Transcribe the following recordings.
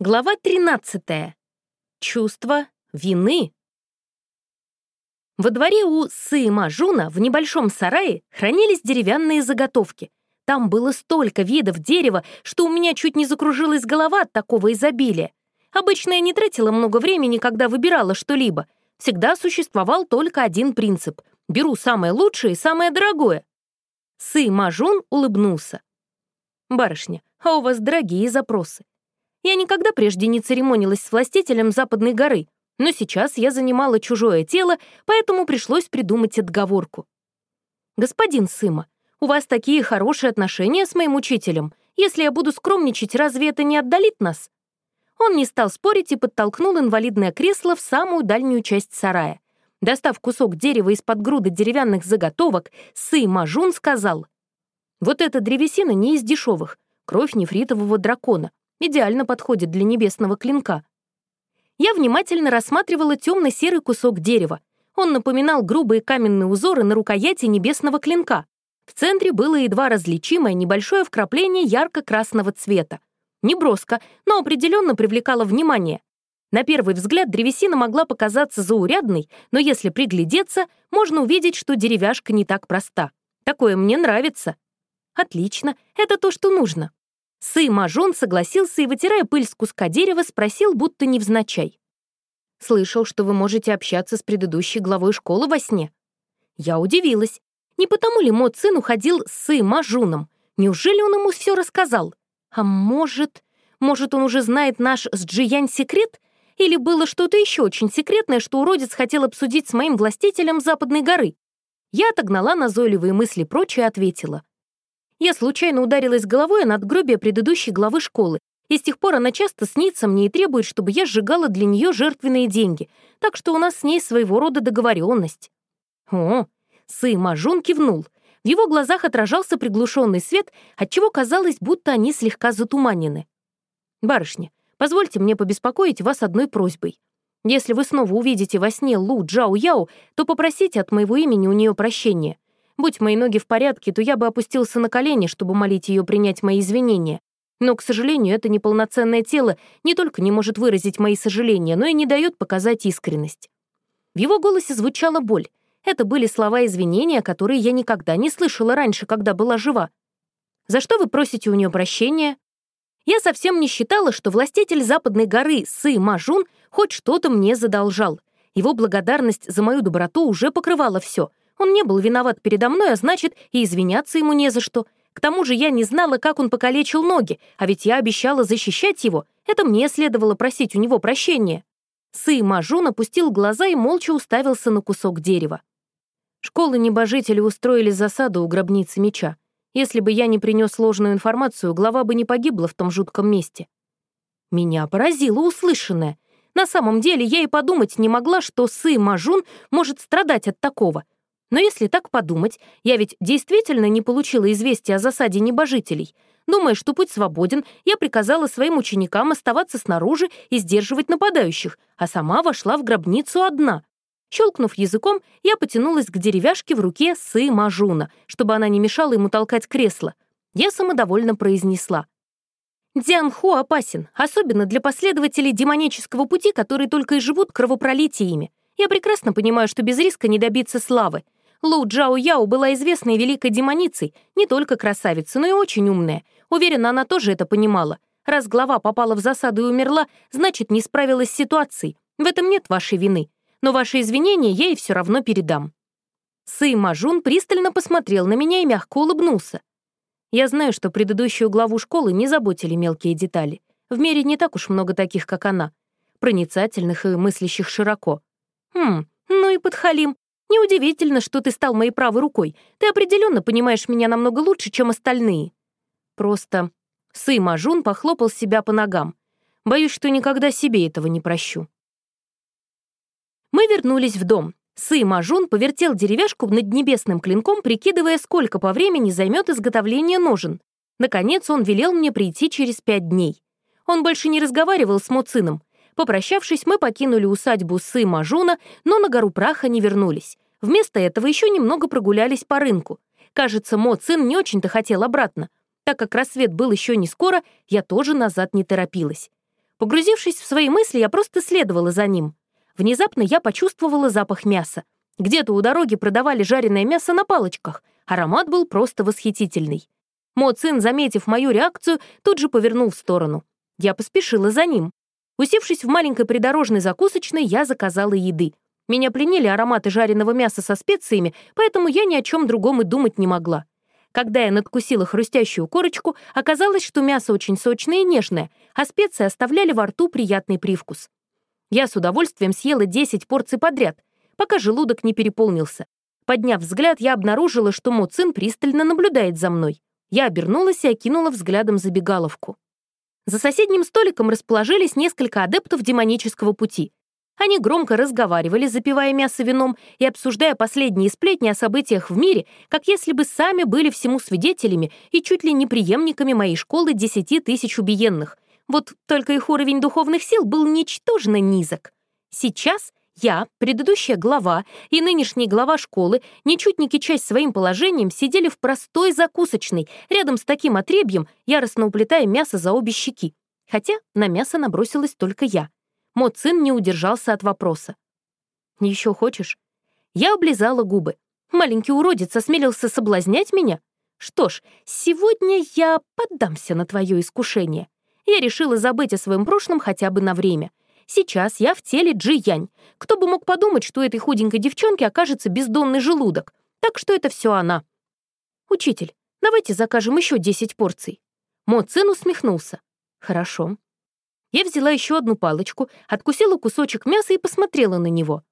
Глава 13. Чувство вины. Во дворе у Сы Мажуна в небольшом сарае хранились деревянные заготовки. Там было столько видов дерева, что у меня чуть не закружилась голова от такого изобилия. Обычно я не тратила много времени, когда выбирала что-либо. Всегда существовал только один принцип. Беру самое лучшее и самое дорогое. Сы Мажун улыбнулся. «Барышня, а у вас дорогие запросы. Я никогда прежде не церемонилась с властителем Западной горы, но сейчас я занимала чужое тело, поэтому пришлось придумать отговорку. «Господин Сыма, у вас такие хорошие отношения с моим учителем. Если я буду скромничать, разве это не отдалит нас?» Он не стал спорить и подтолкнул инвалидное кресло в самую дальнюю часть сарая. Достав кусок дерева из-под груды деревянных заготовок, Сы Мажун сказал, «Вот эта древесина не из дешевых, кровь нефритового дракона идеально подходит для небесного клинка. Я внимательно рассматривала темно-серый кусок дерева. Он напоминал грубые каменные узоры на рукояти небесного клинка. В центре было едва различимое небольшое вкрапление ярко-красного цвета. Не броско, но определенно привлекало внимание. На первый взгляд древесина могла показаться заурядной, но если приглядеться, можно увидеть, что деревяшка не так проста. Такое мне нравится. Отлично, это то, что нужно. Сы Мажон согласился и, вытирая пыль с куска дерева, спросил, будто невзначай. «Слышал, что вы можете общаться с предыдущей главой школы во сне». Я удивилась. Не потому ли Мо Цин уходил с Сы Мажуном? Неужели он ему все рассказал? А может... Может, он уже знает наш с Джиянь секрет? Или было что-то еще очень секретное, что уродец хотел обсудить с моим властителем Западной горы? Я отогнала назойливые мысли прочь и ответила. Я случайно ударилась головой о надгробие предыдущей главы школы, и с тех пор она часто снится мне и требует, чтобы я сжигала для нее жертвенные деньги, так что у нас с ней своего рода договоренность. О, Сы Мажун кивнул. В его глазах отражался приглушенный свет, отчего казалось, будто они слегка затуманены. «Барышня, позвольте мне побеспокоить вас одной просьбой. Если вы снова увидите во сне Лу Джао Яо, то попросите от моего имени у нее прощения. Будь мои ноги в порядке, то я бы опустился на колени, чтобы молить ее принять мои извинения. Но, к сожалению, это неполноценное тело не только не может выразить мои сожаления, но и не дает показать искренность. В его голосе звучала боль. Это были слова извинения, которые я никогда не слышала раньше, когда была жива. «За что вы просите у нее прощения?» Я совсем не считала, что властитель Западной горы Сы Мажун хоть что-то мне задолжал. Его благодарность за мою доброту уже покрывала все, он не был виноват передо мной, а значит, и извиняться ему не за что. К тому же я не знала, как он покалечил ноги, а ведь я обещала защищать его. Это мне следовало просить у него прощения. Сы Мажун опустил глаза и молча уставился на кусок дерева. Школы небожители устроили засаду у гробницы меча. Если бы я не принес ложную информацию, глава бы не погибла в том жутком месте. Меня поразило услышанное. На самом деле я и подумать не могла, что Сы Мажун может страдать от такого — но если так подумать, я ведь действительно не получила известия о засаде небожителей. Думая, что путь свободен, я приказала своим ученикам оставаться снаружи и сдерживать нападающих, а сама вошла в гробницу одна. Щелкнув языком, я потянулась к деревяшке в руке Сы Мажуна, чтобы она не мешала ему толкать кресло. Я самодовольно произнесла. Дзянху опасен, особенно для последователей демонического пути, которые только и живут кровопролитиями. Я прекрасно понимаю, что без риска не добиться славы. Лу Джао Яо была известной великой демоницей, не только красавица, но и очень умная. Уверена, она тоже это понимала. Раз глава попала в засаду и умерла, значит, не справилась с ситуацией. В этом нет вашей вины. Но ваши извинения я ей все равно передам». Сы Мажун пристально посмотрел на меня и мягко улыбнулся. Я знаю, что предыдущую главу школы не заботили мелкие детали. В мире не так уж много таких, как она. Проницательных и мыслящих широко. Хм, ну и подхалим. Неудивительно, что ты стал моей правой рукой. Ты определенно понимаешь меня намного лучше, чем остальные. Просто Сы Мажун похлопал себя по ногам. Боюсь, что никогда себе этого не прощу. Мы вернулись в дом. Сы Мажун повертел деревяшку над небесным клинком, прикидывая, сколько по времени займет изготовление ножен. Наконец он велел мне прийти через пять дней. Он больше не разговаривал с Моцином. Попрощавшись, мы покинули усадьбу Сы Мажуна, но на гору праха не вернулись. Вместо этого еще немного прогулялись по рынку. Кажется, Мо Цин не очень-то хотел обратно. Так как рассвет был еще не скоро, я тоже назад не торопилась. Погрузившись в свои мысли, я просто следовала за ним. Внезапно я почувствовала запах мяса. Где-то у дороги продавали жареное мясо на палочках. Аромат был просто восхитительный. Мо Цин, заметив мою реакцию, тут же повернул в сторону. Я поспешила за ним. Усевшись в маленькой придорожной закусочной, я заказала еды. Меня пленили ароматы жареного мяса со специями, поэтому я ни о чем другом и думать не могла. Когда я надкусила хрустящую корочку, оказалось, что мясо очень сочное и нежное, а специи оставляли во рту приятный привкус. Я с удовольствием съела 10 порций подряд, пока желудок не переполнился. Подняв взгляд, я обнаружила, что Муцин пристально наблюдает за мной. Я обернулась и окинула взглядом забегаловку. За соседним столиком расположились несколько адептов демонического пути. Они громко разговаривали, запивая мясо вином и обсуждая последние сплетни о событиях в мире, как если бы сами были всему свидетелями и чуть ли не преемниками моей школы десяти тысяч убиенных. Вот только их уровень духовных сил был ничтожно низок. Сейчас я, предыдущая глава и нынешний глава школы, ничуть не кичась своим положением, сидели в простой закусочной, рядом с таким отребьем, яростно уплетая мясо за обе щеки. Хотя на мясо набросилась только я. Мо Цин не удержался от вопроса. «Еще хочешь?» Я облизала губы. Маленький уродец осмелился соблазнять меня? Что ж, сегодня я поддамся на твое искушение. Я решила забыть о своем прошлом хотя бы на время. Сейчас я в теле Джи Янь. Кто бы мог подумать, что этой худенькой девчонке окажется бездонный желудок. Так что это все она. «Учитель, давайте закажем еще 10 порций». Мо Цин усмехнулся. «Хорошо. Я взяла еще одну палочку, откусила кусочек мяса и посмотрела на него.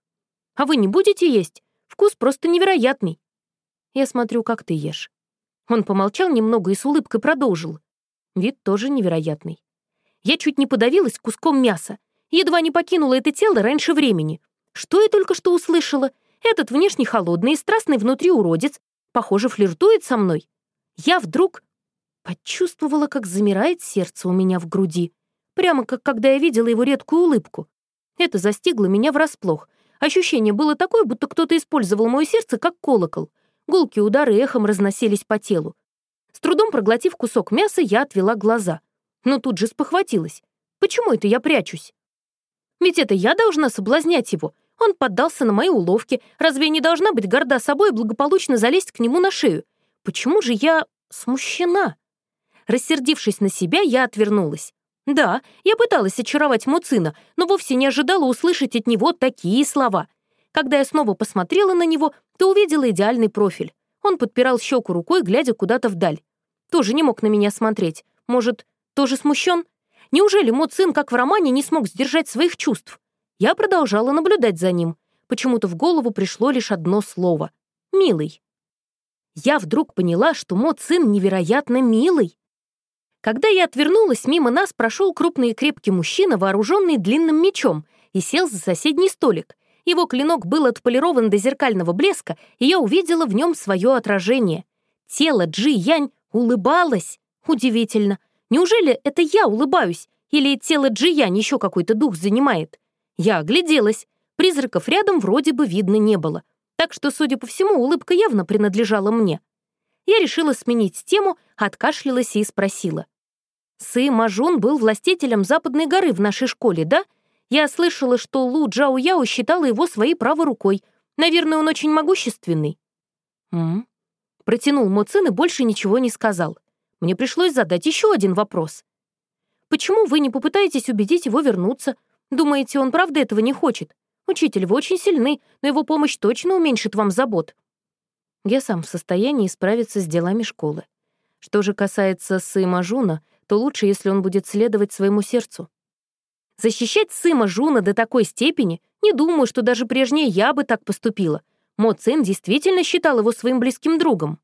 «А вы не будете есть? Вкус просто невероятный». Я смотрю, как ты ешь. Он помолчал немного и с улыбкой продолжил. Вид тоже невероятный. Я чуть не подавилась куском мяса. Едва не покинула это тело раньше времени. Что я только что услышала? Этот внешне холодный и страстный внутри уродец, похоже, флиртует со мной. Я вдруг почувствовала, как замирает сердце у меня в груди прямо как когда я видела его редкую улыбку. Это застигло меня врасплох. Ощущение было такое, будто кто-то использовал мое сердце как колокол. Гулкие удары эхом разносились по телу. С трудом проглотив кусок мяса, я отвела глаза. Но тут же спохватилась. Почему это я прячусь? Ведь это я должна соблазнять его. Он поддался на мои уловки. Разве я не должна быть горда собой и благополучно залезть к нему на шею? Почему же я смущена? Рассердившись на себя, я отвернулась. Да, я пыталась очаровать Муцина, но вовсе не ожидала услышать от него такие слова. Когда я снова посмотрела на него, то увидела идеальный профиль. Он подпирал щеку рукой, глядя куда-то вдаль. Тоже не мог на меня смотреть. Может, тоже смущен? Неужели Муцин, как в романе, не смог сдержать своих чувств? Я продолжала наблюдать за ним. Почему-то в голову пришло лишь одно слово — «милый». Я вдруг поняла, что Мо-цин невероятно милый. Когда я отвернулась, мимо нас прошел крупный и крепкий мужчина, вооруженный длинным мечом, и сел за соседний столик. Его клинок был отполирован до зеркального блеска, и я увидела в нем свое отражение. Тело Джи Янь улыбалось. Удивительно. Неужели это я улыбаюсь? Или тело Джи Янь еще какой-то дух занимает? Я огляделась. Призраков рядом вроде бы видно не было. Так что, судя по всему, улыбка явно принадлежала мне. Я решила сменить тему, откашлялась и спросила. Сы Мажун был властителем Западной горы в нашей школе, да? Я слышала, что Лу Джао Яо считала его своей правой рукой. Наверное, он очень могущественный». «М?», Протянул Моцин и больше ничего не сказал. Мне пришлось задать еще один вопрос. «Почему вы не попытаетесь убедить его вернуться? Думаете, он правда этого не хочет? Учитель, вы очень сильны, но его помощь точно уменьшит вам забот». Я сам в состоянии справиться с делами школы. Что же касается Сыма Жуна, то лучше, если он будет следовать своему сердцу. Защищать Сыма Жуна до такой степени, не думаю, что даже прежнее я бы так поступила. Мо Цин действительно считал его своим близким другом.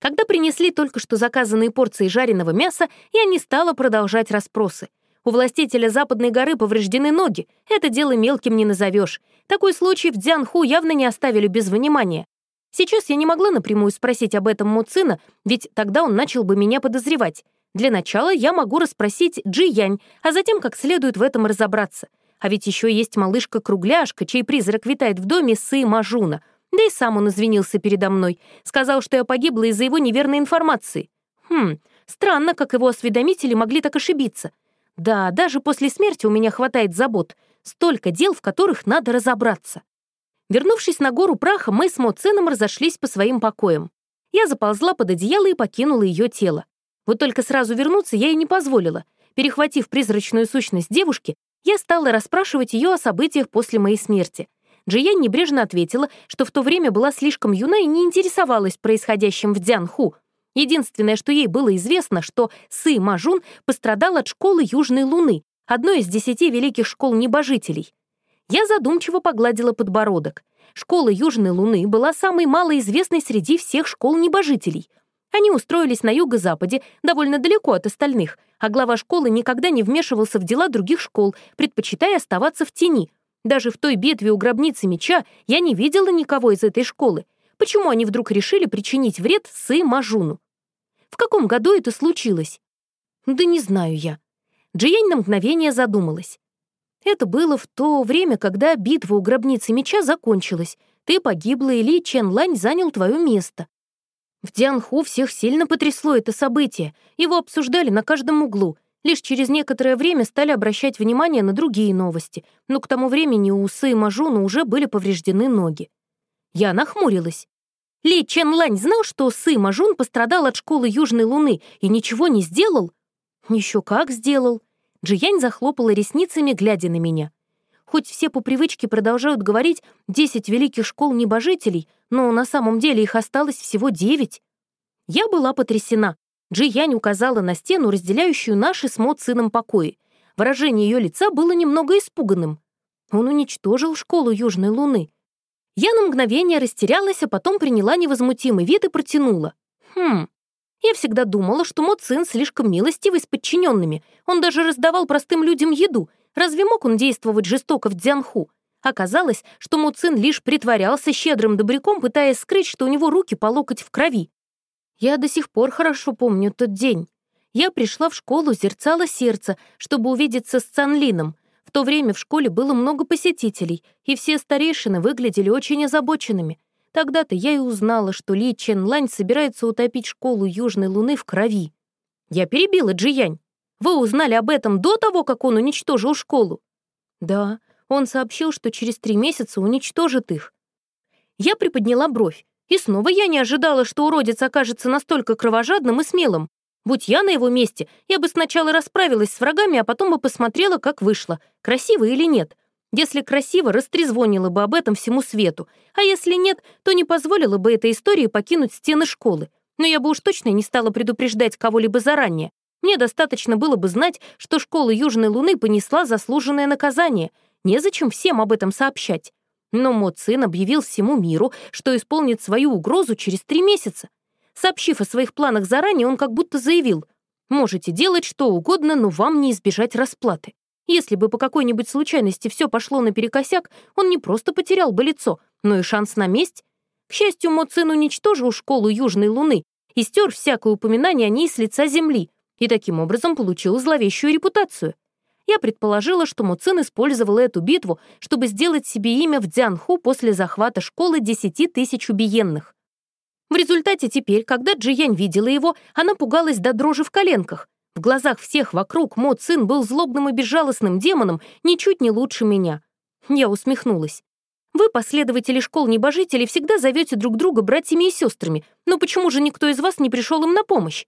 Когда принесли только что заказанные порции жареного мяса, я не стала продолжать расспросы. У властителя Западной горы повреждены ноги. Это дело мелким не назовешь. Такой случай в Дзянху явно не оставили без внимания. Сейчас я не могла напрямую спросить об этом Муцина, ведь тогда он начал бы меня подозревать. Для начала я могу расспросить Джи Янь, а затем как следует в этом разобраться. А ведь еще есть малышка-кругляшка, чей призрак витает в доме Сы Мажуна. Да и сам он извинился передо мной. Сказал, что я погибла из-за его неверной информации. Хм, странно, как его осведомители могли так ошибиться. Да, даже после смерти у меня хватает забот. Столько дел, в которых надо разобраться. Вернувшись на гору праха, мы с Моценом разошлись по своим покоям. Я заползла под одеяло и покинула ее тело. Вот только сразу вернуться я ей не позволила. Перехватив призрачную сущность девушки, я стала расспрашивать ее о событиях после моей смерти. Джиян небрежно ответила, что в то время была слишком юна и не интересовалась происходящим в Дзянху. Единственное, что ей было известно, что Сы Мажун пострадал от школы Южной Луны, одной из десяти великих школ небожителей. Я задумчиво погладила подбородок. Школа Южной Луны была самой малоизвестной среди всех школ небожителей. Они устроились на юго-западе, довольно далеко от остальных, а глава школы никогда не вмешивался в дела других школ, предпочитая оставаться в тени. Даже в той битве у гробницы меча я не видела никого из этой школы. Почему они вдруг решили причинить вред Сы Мажуну? В каком году это случилось? Да не знаю я. Джиянь на мгновение задумалась. Это было в то время, когда битва у гробницы меча закончилась. Ты погибла, и Ли Чен Лань занял твое место. В Дианху всех сильно потрясло это событие. Его обсуждали на каждом углу. Лишь через некоторое время стали обращать внимание на другие новости, но к тому времени у Усы и Мажуна уже были повреждены ноги. Я нахмурилась. Ли Чен Лань знал, что Сы Мажун пострадал от школы Южной Луны и ничего не сделал? Еще как сделал. Джиянь захлопала ресницами, глядя на меня. Хоть все по привычке продолжают говорить «десять великих школ небожителей», но на самом деле их осталось всего девять. Я была потрясена. Джиянь указала на стену, разделяющую наши с Мо сыном покои. Выражение ее лица было немного испуганным. Он уничтожил школу Южной Луны. Я на мгновение растерялась, а потом приняла невозмутимый вид и протянула. Хм, я всегда думала, что Моцин слишком милостивый с подчиненными. Он даже раздавал простым людям еду. Разве мог он действовать жестоко в Дзянху? Оказалось, что Моцин лишь притворялся щедрым добряком, пытаясь скрыть, что у него руки по локоть в крови. Я до сих пор хорошо помню тот день. Я пришла в школу, зерцало сердце, чтобы увидеться с Цанлином. В то время в школе было много посетителей, и все старейшины выглядели очень озабоченными. Тогда-то я и узнала, что Ли Чен Лань собирается утопить школу Южной Луны в крови. Я перебила Джиянь. Вы узнали об этом до того, как он уничтожил школу? Да, он сообщил, что через три месяца уничтожит их. Я приподняла бровь. И снова я не ожидала, что уродец окажется настолько кровожадным и смелым. Будь я на его месте, я бы сначала расправилась с врагами, а потом бы посмотрела, как вышло, красиво или нет. Если красиво, растрезвонила бы об этом всему свету, а если нет, то не позволила бы этой истории покинуть стены школы. Но я бы уж точно не стала предупреждать кого-либо заранее. Мне достаточно было бы знать, что школа Южной Луны понесла заслуженное наказание. Незачем всем об этом сообщать. Но мой сын объявил всему миру, что исполнит свою угрозу через три месяца. Сообщив о своих планах заранее, он как будто заявил, «Можете делать что угодно, но вам не избежать расплаты». Если бы по какой-нибудь случайности все пошло наперекосяк, он не просто потерял бы лицо, но и шанс на месть. К счастью, Моцин уничтожил школу Южной Луны и стер всякое упоминание о ней с лица Земли, и таким образом получил зловещую репутацию. Я предположила, что Муцин использовал эту битву, чтобы сделать себе имя в Дзянху после захвата школы десяти тысяч убиенных. В результате теперь, когда Джиянь видела его, она пугалась до дрожи в коленках, в глазах всех вокруг Мо Цин был злобным и безжалостным демоном, ничуть не лучше меня. Я усмехнулась. Вы, последователи школ небожителей, всегда зовете друг друга братьями и сестрами, но почему же никто из вас не пришел им на помощь?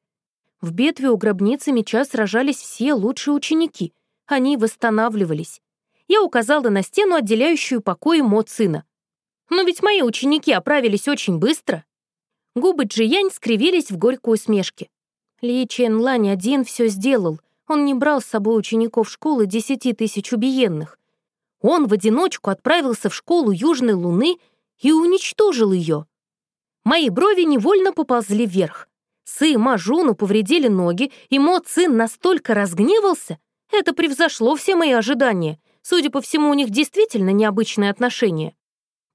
В битве у гробницы меча сражались все лучшие ученики. Они восстанавливались. Я указала на стену, отделяющую покои Мо Цина. Но ведь мои ученики оправились очень быстро. Губы Джиянь скривились в горькой усмешке. Ли Чен Лань один все сделал. Он не брал с собой учеников школы десяти тысяч убиенных. Он в одиночку отправился в школу Южной Луны и уничтожил ее. Мои брови невольно поползли вверх. Сы Мажуну повредили ноги, и Мо Цин настолько разгневался. Это превзошло все мои ожидания. Судя по всему, у них действительно необычные отношения.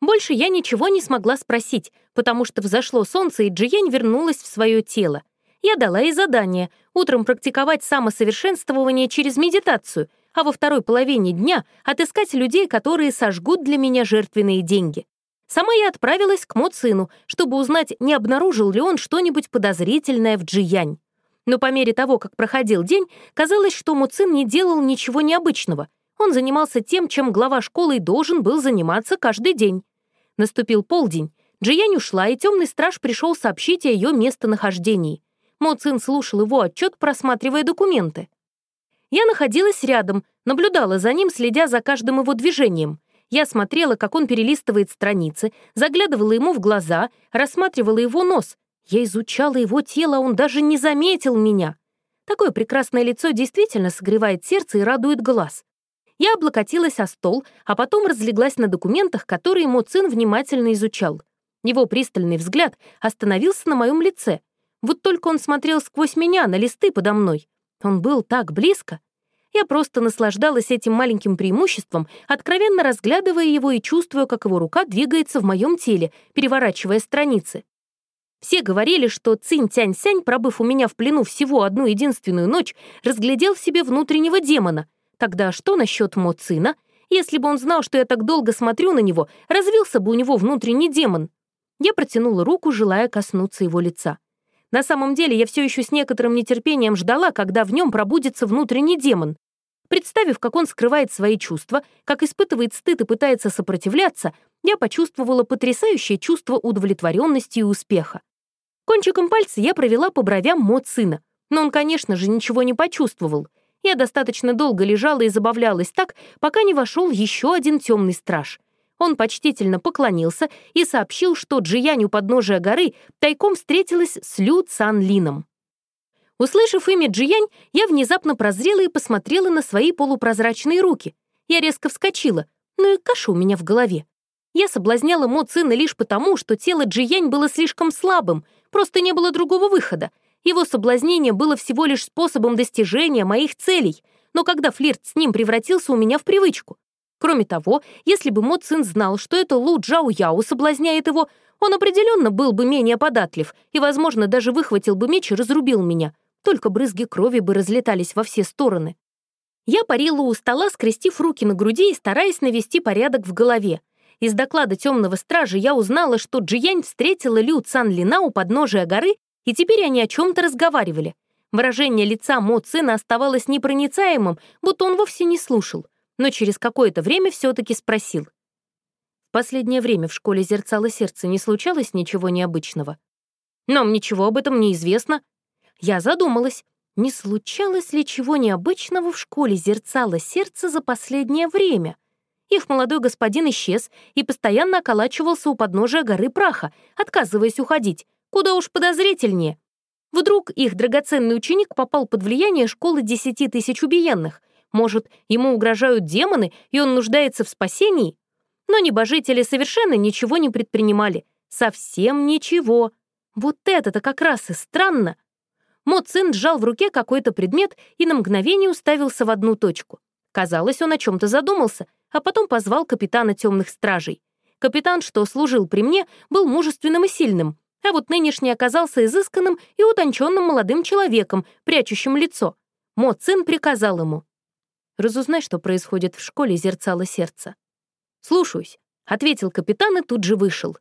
Больше я ничего не смогла спросить, потому что взошло солнце, и Джиянь вернулась в свое тело я дала ей задание утром практиковать самосовершенствование через медитацию, а во второй половине дня отыскать людей, которые сожгут для меня жертвенные деньги. Сама я отправилась к Моцину, чтобы узнать, не обнаружил ли он что-нибудь подозрительное в Джиянь. Но по мере того, как проходил день, казалось, что Муцин не делал ничего необычного. Он занимался тем, чем глава школы должен был заниматься каждый день. Наступил полдень. Джиянь ушла, и темный страж пришел сообщить о ее местонахождении. Моцин слушал его отчет, просматривая документы. Я находилась рядом, наблюдала за ним, следя за каждым его движением. Я смотрела, как он перелистывает страницы, заглядывала ему в глаза, рассматривала его нос. Я изучала его тело, он даже не заметил меня. Такое прекрасное лицо действительно согревает сердце и радует глаз. Я облокотилась о стол, а потом разлеглась на документах, которые Моцин внимательно изучал. Его пристальный взгляд остановился на моем лице. Вот только он смотрел сквозь меня на листы подо мной. Он был так близко. Я просто наслаждалась этим маленьким преимуществом, откровенно разглядывая его и чувствуя, как его рука двигается в моем теле, переворачивая страницы. Все говорили, что Цинь Тянь-Сянь, пробыв у меня в плену всего одну единственную ночь, разглядел в себе внутреннего демона. Тогда что насчет Мо Цина? Если бы он знал, что я так долго смотрю на него, развился бы у него внутренний демон. Я протянула руку, желая коснуться его лица. На самом деле я все еще с некоторым нетерпением ждала, когда в нем пробудится внутренний демон. Представив, как он скрывает свои чувства, как испытывает стыд и пытается сопротивляться, я почувствовала потрясающее чувство удовлетворенности и успеха. Кончиком пальца я провела по бровям Мо сына, но он, конечно же, ничего не почувствовал. Я достаточно долго лежала и забавлялась так, пока не вошел еще один темный страж — он почтительно поклонился и сообщил, что Джиянь у подножия горы тайком встретилась с Лю Цан Лином. Услышав имя Джиянь, я внезапно прозрела и посмотрела на свои полупрозрачные руки. Я резко вскочила, ну и каша у меня в голове. Я соблазняла Мо Цина лишь потому, что тело Джиянь было слишком слабым, просто не было другого выхода. Его соблазнение было всего лишь способом достижения моих целей, но когда флирт с ним превратился у меня в привычку, Кроме того, если бы Мо Цин знал, что это Лу Джао Яо соблазняет его, он определенно был бы менее податлив и, возможно, даже выхватил бы меч и разрубил меня. Только брызги крови бы разлетались во все стороны. Я парила у стола, скрестив руки на груди и стараясь навести порядок в голове. Из доклада темного стража я узнала, что Джиянь встретила Лю Цан Лина у подножия горы, и теперь они о чем-то разговаривали. Выражение лица Мо Цина оставалось непроницаемым, будто он вовсе не слушал но через какое-то время все-таки спросил. В последнее время в школе «Зерцало сердце» не случалось ничего необычного? Нам ничего об этом не известно. Я задумалась, не случалось ли чего необычного в школе «Зерцало сердце» за последнее время? Их молодой господин исчез и постоянно околачивался у подножия горы праха, отказываясь уходить. Куда уж подозрительнее. Вдруг их драгоценный ученик попал под влияние школы десяти тысяч убиенных — может, ему угрожают демоны, и он нуждается в спасении? Но небожители совершенно ничего не предпринимали. Совсем ничего. Вот это-то как раз и странно. Мо Цин сжал в руке какой-то предмет и на мгновение уставился в одну точку. Казалось, он о чем-то задумался, а потом позвал капитана темных стражей. Капитан, что служил при мне, был мужественным и сильным, а вот нынешний оказался изысканным и утонченным молодым человеком, прячущим лицо. Мо Цин приказал ему. Разузнай, что происходит в школе зерцало сердца. «Слушаюсь», — ответил капитан и тут же вышел.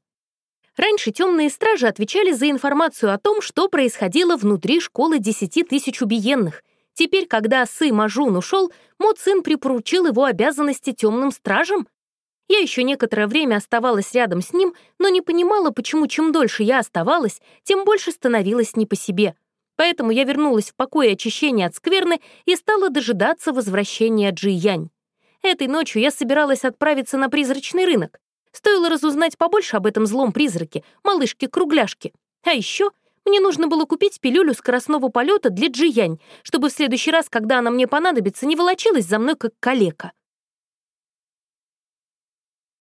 Раньше темные стражи отвечали за информацию о том, что происходило внутри школы десяти тысяч убиенных. Теперь, когда Сы Мажун ушел, Мо Цин припоручил его обязанности темным стражам. Я еще некоторое время оставалась рядом с ним, но не понимала, почему чем дольше я оставалась, тем больше становилась не по себе — Поэтому я вернулась в покой очищения от скверны и стала дожидаться возвращения Джи Янь. Этой ночью я собиралась отправиться на призрачный рынок. Стоило разузнать побольше об этом злом призраке, малышке-кругляшке. А еще мне нужно было купить пилюлю скоростного полета для Джиянь, чтобы в следующий раз, когда она мне понадобится, не волочилась за мной как калека.